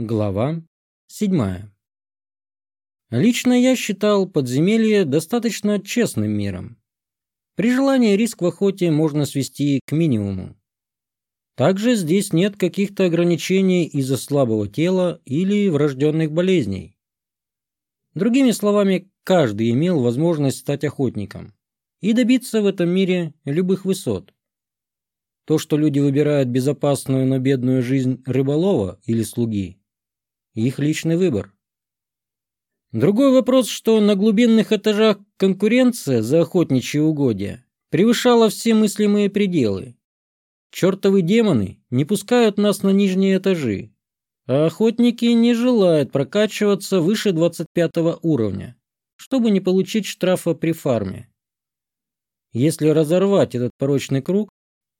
Глава 7. Лично я считал подземелье достаточно честным миром. При желании риск в охоте можно свести к минимуму. Также здесь нет каких-то ограничений из-за слабого тела или врожденных болезней. Другими словами, каждый имел возможность стать охотником и добиться в этом мире любых высот. То, что люди выбирают безопасную, но бедную жизнь рыболова или слуги, их личный выбор. Другой вопрос, что на глубинных этажах конкуренция за охотничьи угодья превышала все мыслимые пределы. Чертовы демоны не пускают нас на нижние этажи, а охотники не желают прокачиваться выше 25 уровня, чтобы не получить штрафа при фарме. Если разорвать этот порочный круг,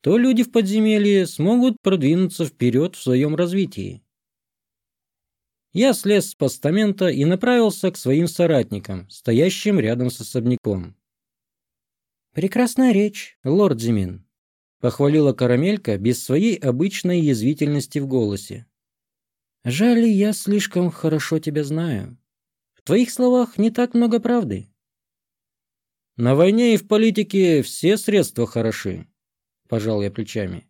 то люди в подземелье смогут продвинуться вперед в своем развитии. Я слез с постамента и направился к своим соратникам, стоящим рядом с особняком. «Прекрасная речь, лорд Зимин», — похвалила Карамелька без своей обычной язвительности в голосе. «Жаль, я слишком хорошо тебя знаю. В твоих словах не так много правды». «На войне и в политике все средства хороши», — пожал я плечами.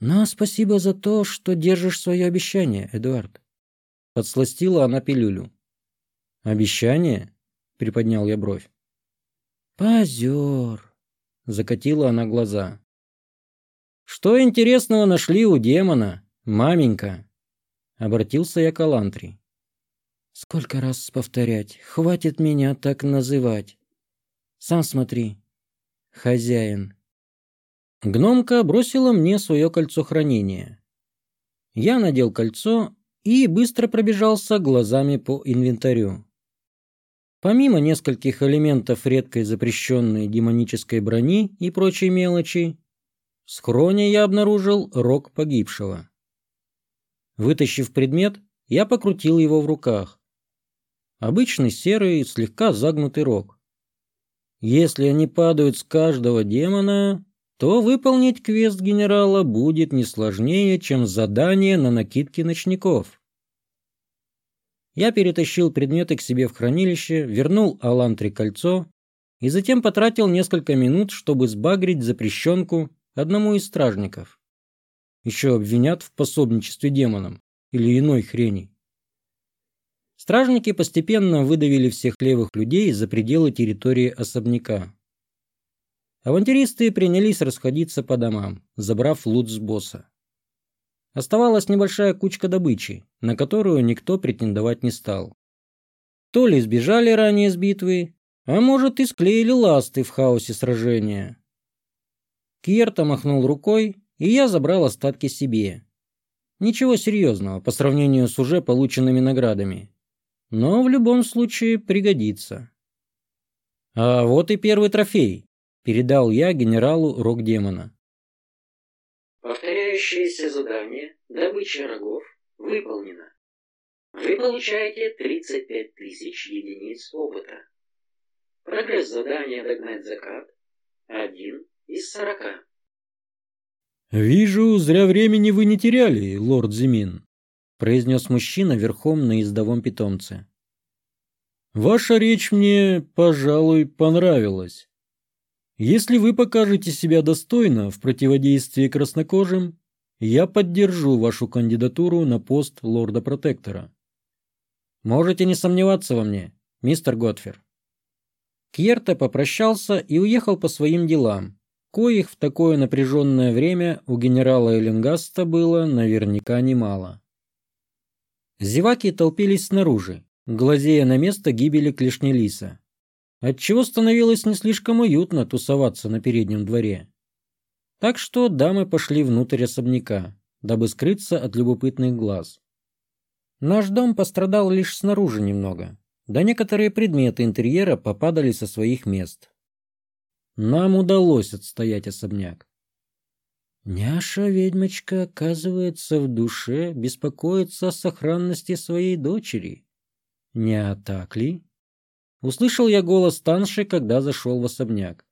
«Но спасибо за то, что держишь свое обещание, Эдуард. Подсластила она пилюлю. «Обещание?» — приподнял я бровь. «Позер!» — закатила она глаза. «Что интересного нашли у демона, маменька?» — обратился я к Алантри. «Сколько раз повторять? Хватит меня так называть. Сам смотри. Хозяин». Гномка бросила мне свое кольцо хранения. Я надел кольцо и быстро пробежался глазами по инвентарю. Помимо нескольких элементов редкой запрещенной демонической брони и прочей мелочи, в схроне я обнаружил рог погибшего. Вытащив предмет, я покрутил его в руках. Обычный серый, слегка загнутый рог. Если они падают с каждого демона, то выполнить квест генерала будет не сложнее, чем задание на накидке ночников. Я перетащил предметы к себе в хранилище, вернул Алантре кольцо и затем потратил несколько минут, чтобы сбагрить запрещенку одному из стражников. Еще обвинят в пособничестве демонам или иной хрени. Стражники постепенно выдавили всех левых людей за пределы территории особняка. Авантюристы принялись расходиться по домам, забрав лут с босса. Оставалась небольшая кучка добычи, на которую никто претендовать не стал. То ли сбежали ранее с битвы, а может и склеили ласты в хаосе сражения. Кьерта махнул рукой, и я забрал остатки себе. Ничего серьезного по сравнению с уже полученными наградами. Но в любом случае пригодится. А вот и первый трофей передал я генералу рок-демона. Повторяющееся задание «Добыча рогов» выполнено. Вы получаете 35 тысяч единиц опыта. Прогресс задания «Догнать закат» – один из сорока. «Вижу, зря времени вы не теряли, лорд Зимин», – произнес мужчина верхом на ездовом питомце. «Ваша речь мне, пожалуй, понравилась. Если вы покажете себя достойно в противодействии краснокожим, я поддержу вашу кандидатуру на пост лорда-протектора. Можете не сомневаться во мне, мистер Готфер. Кьерта попрощался и уехал по своим делам, коих в такое напряженное время у генерала Эллингаста было наверняка немало. Зеваки толпились снаружи, глазея на место гибели Клешнелиса отчего становилось не слишком уютно тусоваться на переднем дворе. Так что дамы пошли внутрь особняка, дабы скрыться от любопытных глаз. Наш дом пострадал лишь снаружи немного, да некоторые предметы интерьера попадали со своих мест. Нам удалось отстоять особняк. Няша-ведьмочка, оказывается, в душе беспокоится о сохранности своей дочери. Не так ли? Услышал я голос Танши, когда зашел в особняк.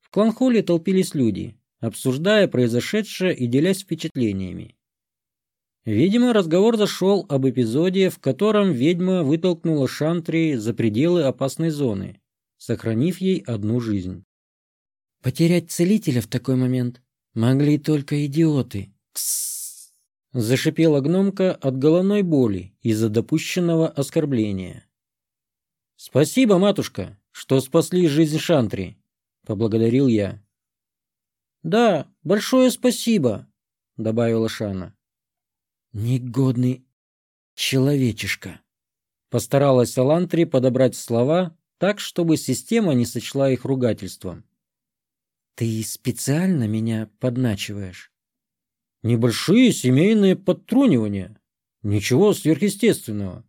В кланхоле толпились люди, обсуждая произошедшее и делясь впечатлениями. Видимо, разговор зашел об эпизоде, в котором ведьма вытолкнула Шантри за пределы опасной зоны, сохранив ей одну жизнь. Потерять целителя в такой момент могли только идиоты. Зашипела гномка от головной боли из-за допущенного оскорбления. «Спасибо, матушка, что спасли жизнь Шантри», — поблагодарил я. «Да, большое спасибо», — добавила Шана. Негодный человечишка. Постаралась Алантри подобрать слова так, чтобы система не сочла их ругательством. Ты специально меня подначиваешь? Небольшие семейные подтрунивания. Ничего сверхъестественного.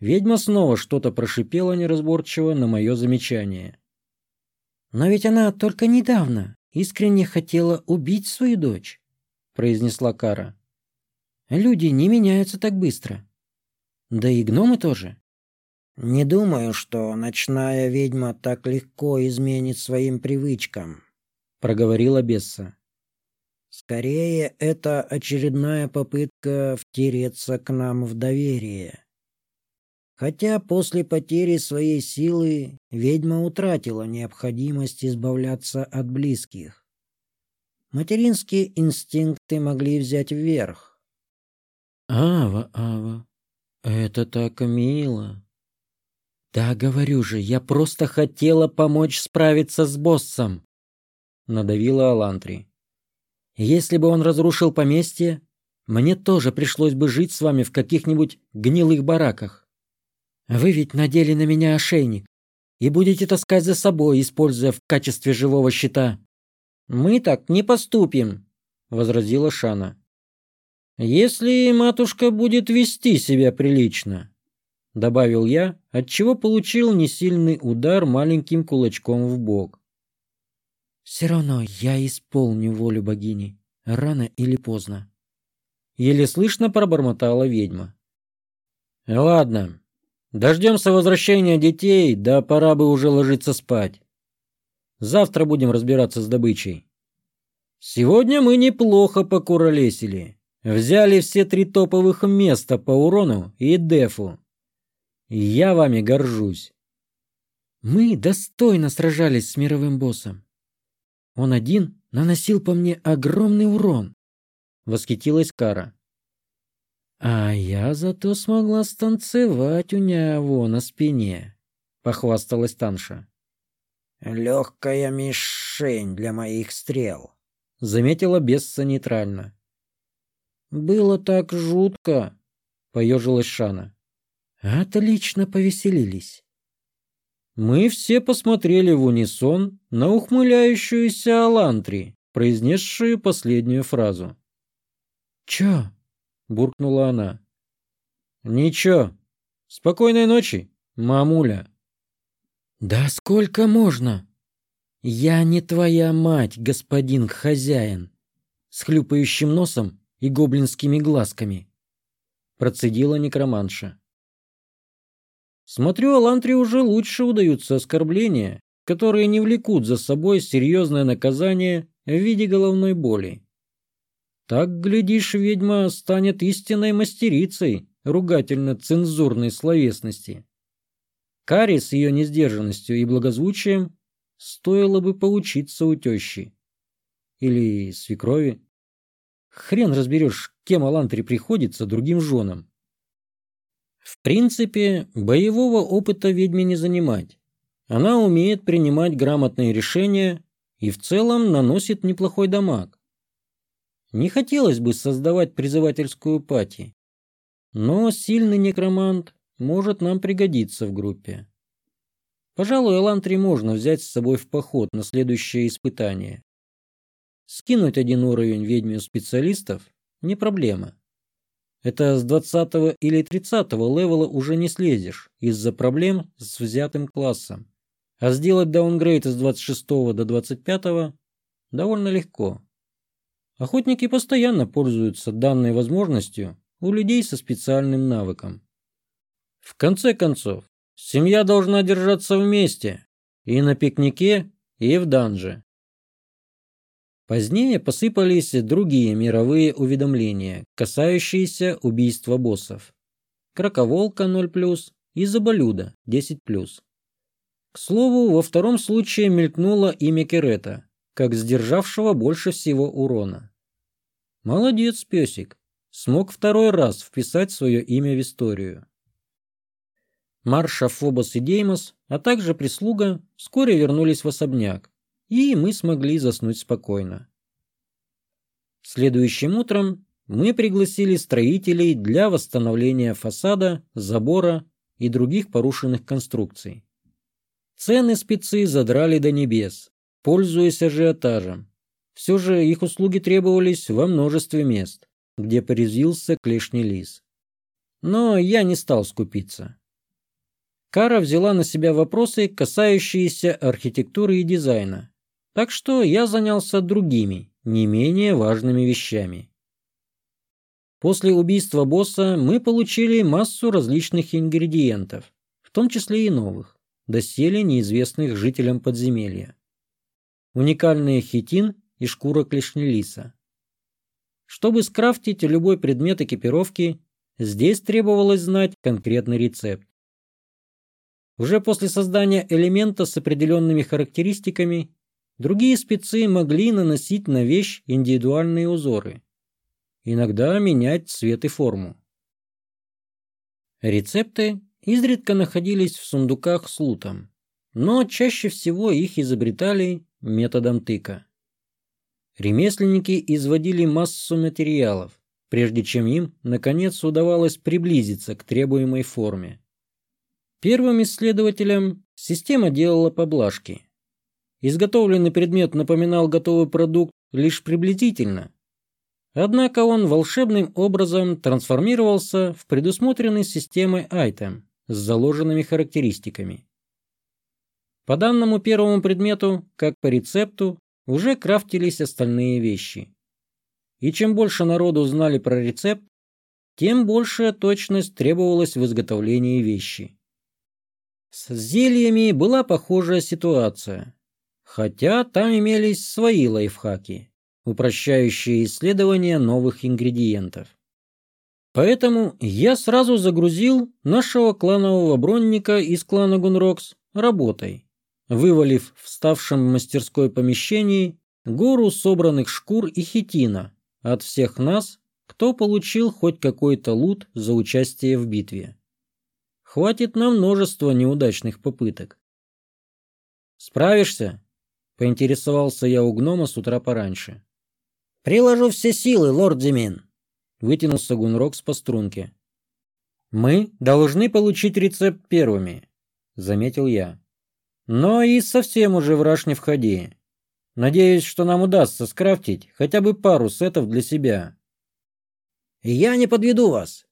Ведьма снова что-то прошипела неразборчиво на мое замечание. Но ведь она только недавно искренне хотела убить свою дочь, произнесла Кара. Люди не меняются так быстро. Да и гномы тоже. Не думаю, что ночная ведьма так легко изменит своим привычкам, проговорила Бесса. Скорее, это очередная попытка втереться к нам в доверие. Хотя после потери своей силы ведьма утратила необходимость избавляться от близких. Материнские инстинкты могли взять вверх, Ава, Ава, это так мило. Да, говорю же, я просто хотела помочь справиться с боссом, надавила Алантри. Если бы он разрушил поместье, мне тоже пришлось бы жить с вами в каких-нибудь гнилых бараках. Вы ведь надели на меня ошейник и будете таскать за собой, используя в качестве живого щита. Мы так не поступим, возразила Шана. «Если матушка будет вести себя прилично», — добавил я, отчего получил несильный удар маленьким кулачком в бок. «Все равно я исполню волю богини, рано или поздно», — еле слышно пробормотала ведьма. «Ладно, дождемся возвращения детей, да пора бы уже ложиться спать. Завтра будем разбираться с добычей. Сегодня мы неплохо покуролесили». Взяли все три топовых места по урону и дефу. Я вами горжусь. Мы достойно сражались с мировым боссом. Он один наносил по мне огромный урон. Восхитилась Кара. А я зато смогла станцевать у него на спине, похвасталась Танша. Легкая мишень для моих стрел, заметила Бесса нейтрально. Было так жутко, поежилась Шана. Отлично повеселились. Мы все посмотрели в унисон на ухмыляющуюся Алантри, произнесшую последнюю фразу. «Чё?» — буркнула она. «Ничего. Спокойной ночи, мамуля». «Да сколько можно? Я не твоя мать, господин хозяин!» С хлюпающим носом и гоблинскими глазками. Процедила некроманша. Смотрю, Алантре уже лучше удаются оскорбления, которые не влекут за собой серьезное наказание в виде головной боли. Так, глядишь, ведьма станет истинной мастерицей ругательно-цензурной словесности. Кари с ее несдержанностью и благозвучием стоило бы поучиться у тещи. Или свекрови. Хрен разберешь, кем Алантре приходится другим женам. В принципе, боевого опыта ведьме не занимать. Она умеет принимать грамотные решения и в целом наносит неплохой дамаг. Не хотелось бы создавать призывательскую пати, но сильный некромант может нам пригодиться в группе. Пожалуй, Алантри можно взять с собой в поход на следующее испытание. Скинуть один уровень ведьме специалистов не проблема. Это с 20 или 30 левела уже не слезешь из-за проблем с взятым классом. А сделать даунгрейд с 26 до 25 довольно легко. Охотники постоянно пользуются данной возможностью у людей со специальным навыком. В конце концов, семья должна держаться вместе и на пикнике, и в данже. Позднее посыпались другие мировые уведомления, касающиеся убийства боссов. Краковолка 0+, и Заболюда 10+. К слову, во втором случае мелькнуло имя Керета, как сдержавшего больше всего урона. Молодец, песик. Смог второй раз вписать свое имя в историю. Марша, Фобос и Деймос, а также прислуга вскоре вернулись в особняк, и мы смогли заснуть спокойно. Следующим утром мы пригласили строителей для восстановления фасада, забора и других порушенных конструкций. Цены спецы задрали до небес, пользуясь ажиотажем. Все же их услуги требовались во множестве мест, где порезвился клешний лис. Но я не стал скупиться. Кара взяла на себя вопросы, касающиеся архитектуры и дизайна, так что я занялся другими, не менее важными вещами. После убийства босса мы получили массу различных ингредиентов, в том числе и новых, доселе неизвестных жителям подземелья. Уникальный хитин и шкура клешнелиса. Чтобы скрафтить любой предмет экипировки, здесь требовалось знать конкретный рецепт. Уже после создания элемента с определенными характеристиками Другие спецы могли наносить на вещь индивидуальные узоры, иногда менять цвет и форму. Рецепты изредка находились в сундуках с лутом, но чаще всего их изобретали методом тыка. Ремесленники изводили массу материалов, прежде чем им, наконец, удавалось приблизиться к требуемой форме. Первым исследователям система делала поблажки, Изготовленный предмет напоминал готовый продукт лишь приблизительно. Однако он волшебным образом трансформировался в предусмотренный системой айтем с заложенными характеристиками. По данному первому предмету, как по рецепту, уже крафтились остальные вещи. И чем больше народу знали про рецепт, тем большая точность требовалась в изготовлении вещи. С зельями была похожая ситуация. Хотя там имелись свои лайфхаки, упрощающие исследование новых ингредиентов. Поэтому я сразу загрузил нашего кланового бронника из клана Гунрокс работой, вывалив в ставшем мастерской помещении гору собранных шкур и хитина от всех нас, кто получил хоть какой-то лут за участие в битве. Хватит на множество неудачных попыток. «Справишься?» Поинтересовался я у гнома с утра пораньше. «Приложу все силы, лорд Демин», — вытянулся Гунрокс по струнке. «Мы должны получить рецепт первыми», — заметил я. «Но и совсем уже враж не входи. Надеюсь, что нам удастся скрафтить хотя бы пару сетов для себя». «Я не подведу вас».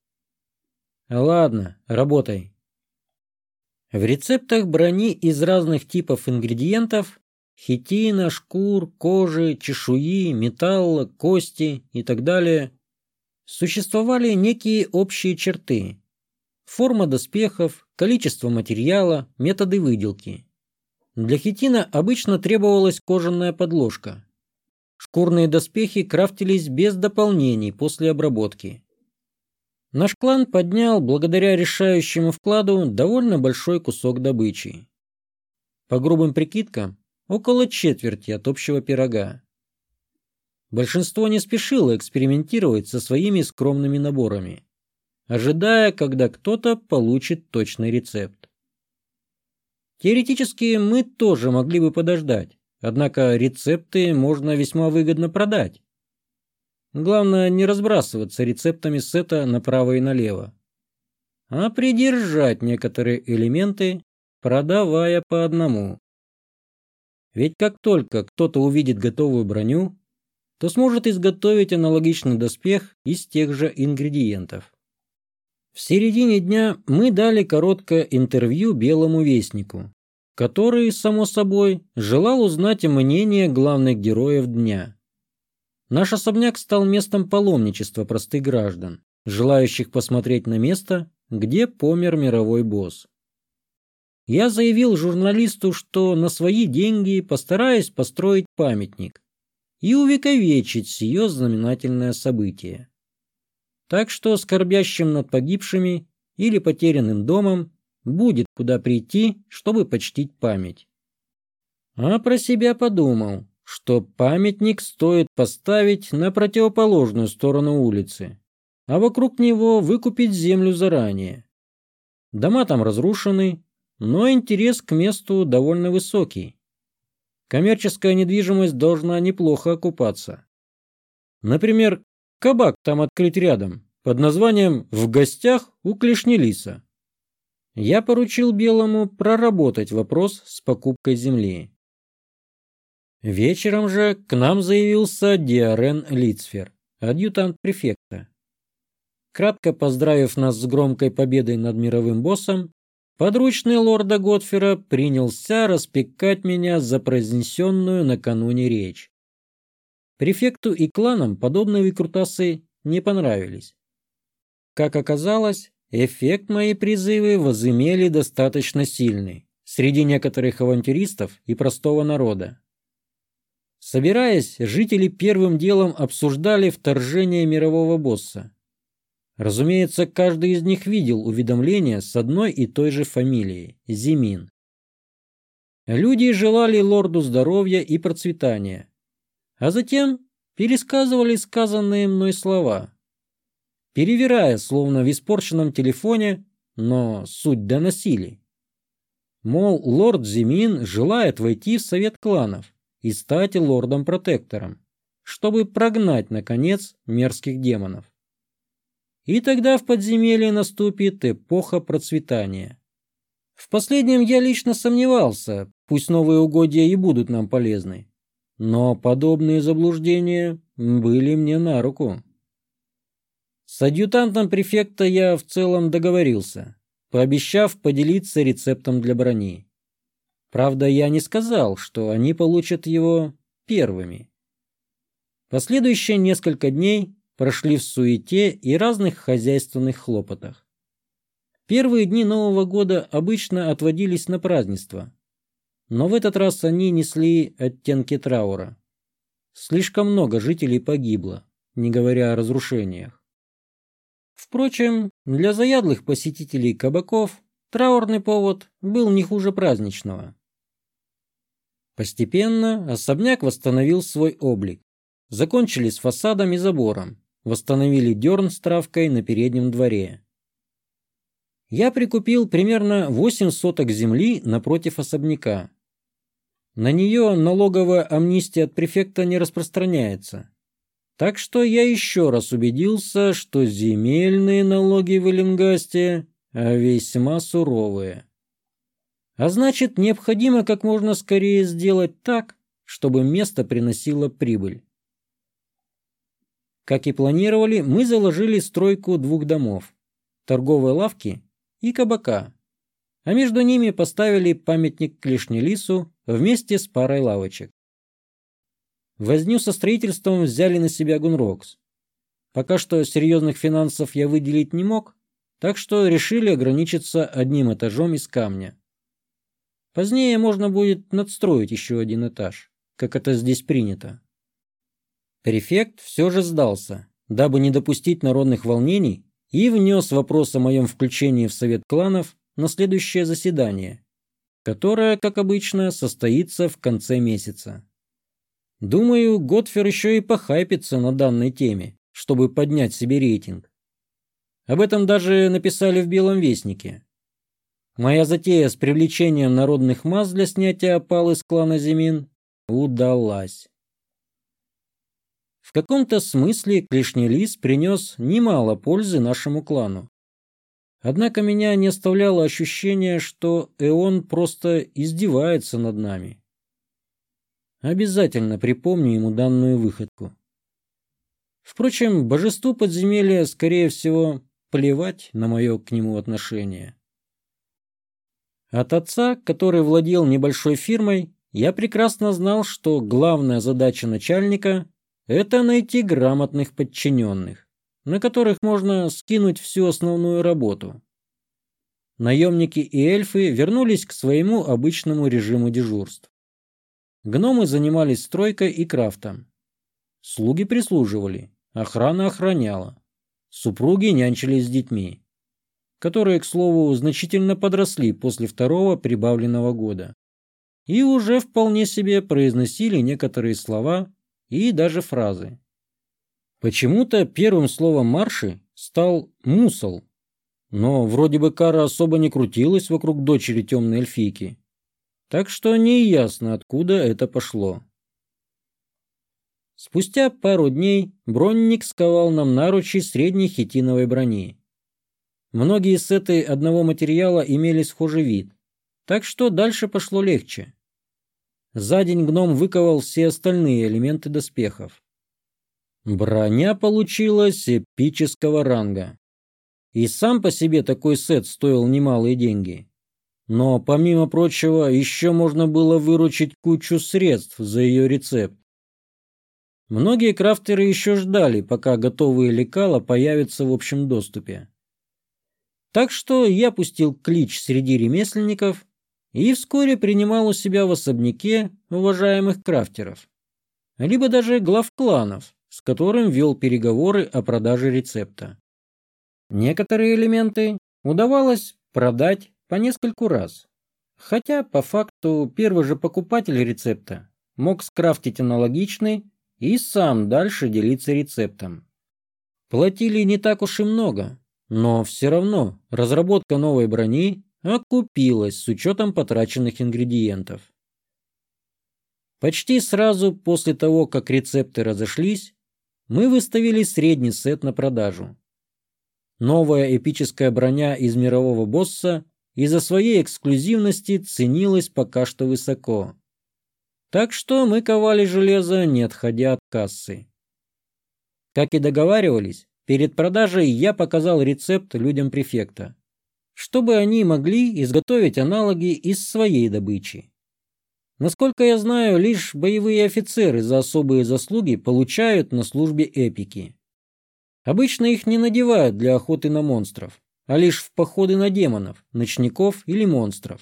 «Ладно, работай». В рецептах брони из разных типов ингредиентов хитина, шкур, кожи, чешуи, металла, кости и так далее, существовали некие общие черты. Форма доспехов, количество материала, методы выделки. Для хитина обычно требовалась кожаная подложка. Шкурные доспехи крафтились без дополнений после обработки. Наш клан поднял, благодаря решающему вкладу, довольно большой кусок добычи. По грубым прикидкам, около четверти от общего пирога. Большинство не спешило экспериментировать со своими скромными наборами, ожидая, когда кто-то получит точный рецепт. Теоретически мы тоже могли бы подождать, однако рецепты можно весьма выгодно продать. Главное не разбрасываться рецептами сета направо и налево, а придержать некоторые элементы, продавая по одному. Ведь как только кто-то увидит готовую броню, то сможет изготовить аналогичный доспех из тех же ингредиентов. В середине дня мы дали короткое интервью Белому Вестнику, который, само собой, желал узнать мнение главных героев дня. Наш особняк стал местом паломничества простых граждан, желающих посмотреть на место, где помер мировой босс. Я заявил журналисту, что на свои деньги постараюсь построить памятник. и увековечить сие знаменательное событие. Так что скорбящим над погибшими или потерянным домом будет куда прийти, чтобы почтить память. А про себя подумал, что памятник стоит поставить на противоположную сторону улицы, а вокруг него выкупить землю заранее. Дома там разрушены, но интерес к месту довольно высокий. Коммерческая недвижимость должна неплохо окупаться. Например, кабак там открыть рядом, под названием «В гостях у Клешнелиса». Я поручил Белому проработать вопрос с покупкой земли. Вечером же к нам заявился Диарен Лицфер, адъютант префекта. Кратко поздравив нас с громкой победой над мировым боссом, подручный лорда Готфера принялся распекать меня за произнесенную накануне речь. Префекту и кланам подобные выкрутасы не понравились. Как оказалось, эффект мои призывы возымели достаточно сильный среди некоторых авантюристов и простого народа. Собираясь, жители первым делом обсуждали вторжение мирового босса. Разумеется, каждый из них видел уведомление с одной и той же фамилией – Зимин. Люди желали лорду здоровья и процветания, а затем пересказывали сказанные мной слова, перевирая, словно в испорченном телефоне, но суть доносили. Мол, лорд Зимин желает войти в совет кланов и стать лордом-протектором, чтобы прогнать, наконец, мерзких демонов. И тогда в подземелье наступит эпоха процветания. В последнем я лично сомневался, пусть новые угодья и будут нам полезны. Но подобные заблуждения были мне на руку. С адъютантом префекта я в целом договорился, пообещав поделиться рецептом для брони. Правда, я не сказал, что они получат его первыми. Последующие несколько дней прошли в суете и разных хозяйственных хлопотах. Первые дни Нового года обычно отводились на празднество, но в этот раз они несли оттенки траура. Слишком много жителей погибло, не говоря о разрушениях. Впрочем, для заядлых посетителей кабаков траурный повод был не хуже праздничного. Постепенно особняк восстановил свой облик. Закончили с фасадом и забором, восстановили дерн с травкой на переднем дворе. Я прикупил примерно 8 соток земли напротив особняка. На нее налоговая амнистия от префекта не распространяется. Так что я еще раз убедился, что земельные налоги в Эллингасте весьма суровые. А значит, необходимо как можно скорее сделать так, чтобы место приносило прибыль. Как и планировали, мы заложили стройку двух домов, торговой лавки и кабака, а между ними поставили памятник Клешнелису вместе с парой лавочек. Возню со строительством взяли на себя Гунрокс. Пока что серьезных финансов я выделить не мог, так что решили ограничиться одним этажом из камня. Позднее можно будет надстроить еще один этаж, как это здесь принято. Префект все же сдался, дабы не допустить народных волнений, и внес вопрос о моем включении в совет кланов на следующее заседание, которое, как обычно, состоится в конце месяца. Думаю, Готфер еще и похайпится на данной теме, чтобы поднять себе рейтинг. Об этом даже написали в Белом Вестнике. Моя затея с привлечением народных масс для снятия опал из клана Зимин удалась. В каком-то смысле Клешний Лис принес немало пользы нашему клану. Однако меня не оставляло ощущение, что Эон просто издевается над нами. Обязательно припомню ему данную выходку. Впрочем, божеству подземелья, скорее всего, плевать на мое к нему отношение. От отца, который владел небольшой фирмой, я прекрасно знал, что главная задача начальника это найти грамотных подчиненных, на которых можно скинуть всю основную работу. Наемники и эльфы вернулись к своему обычному режиму дежурств. Гномы занимались стройкой и крафтом. слуги прислуживали, охрана охраняла, супруги нянчились с детьми, которые, к слову, значительно подросли после второго прибавленного года и уже вполне себе произносили некоторые слова и даже фразы. Почему-то первым словом марши стал «мусол», но вроде бы Кара особо не крутилась вокруг дочери темной эльфийки, так что не ясно, откуда это пошло. Спустя пару дней бронник сковал нам наручи средней хитиновой брони. Многие сеты одного материала имели схожий вид, так что дальше пошло легче. За день гном выковал все остальные элементы доспехов. Броня получилась эпического ранга. И сам по себе такой сет стоил немалые деньги. Но, помимо прочего, еще можно было выручить кучу средств за ее рецепт. Многие крафтеры еще ждали, пока готовые лекала появятся в общем доступе. Так что я пустил клич среди ремесленников и вскоре принимал у себя в особняке уважаемых крафтеров, либо даже глав кланов, с которым вел переговоры о продаже рецепта. Некоторые элементы удавалось продать по нескольку раз, хотя по факту первый же покупатель рецепта мог скрафтить аналогичный и сам дальше делиться рецептом. Платили не так уж и много, но все равно разработка новой брони окупилась с учетом потраченных ингредиентов. Почти сразу после того, как рецепты разошлись, мы выставили средний сет на продажу. Новая эпическая броня из мирового босса из-за своей эксклюзивности ценилась пока что высоко. Так что мы ковали железо, не отходя от кассы. Как и договаривались, перед продажей я показал рецепт людям префекта чтобы они могли изготовить аналоги из своей добычи. Насколько я знаю, лишь боевые офицеры за особые заслуги получают на службе эпики. Обычно их не надевают для охоты на монстров, а лишь в походы на демонов, ночников или монстров.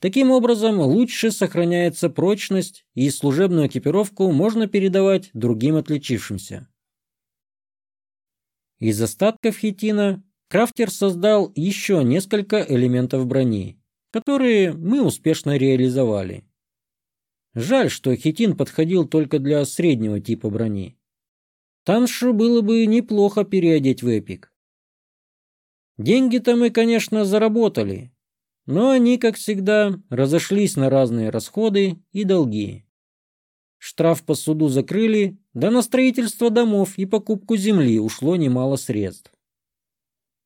Таким образом, лучше сохраняется прочность, и служебную экипировку можно передавать другим отличившимся. Из остатков хитина Крафтер создал еще несколько элементов брони, которые мы успешно реализовали. Жаль, что хитин подходил только для среднего типа брони. Таншу было бы неплохо переодеть в эпик. Деньги-то мы, конечно, заработали, но они, как всегда, разошлись на разные расходы и долги. Штраф по суду закрыли, да на строительство домов и покупку земли ушло немало средств.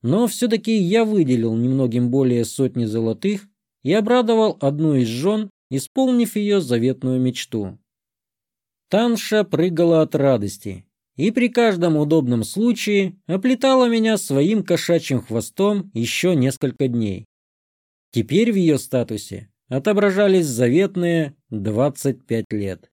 Но все-таки я выделил немногим более сотни золотых и обрадовал одну из жен, исполнив ее заветную мечту. Танша прыгала от радости и при каждом удобном случае оплетала меня своим кошачьим хвостом еще несколько дней. Теперь в ее статусе отображались заветные 25 лет.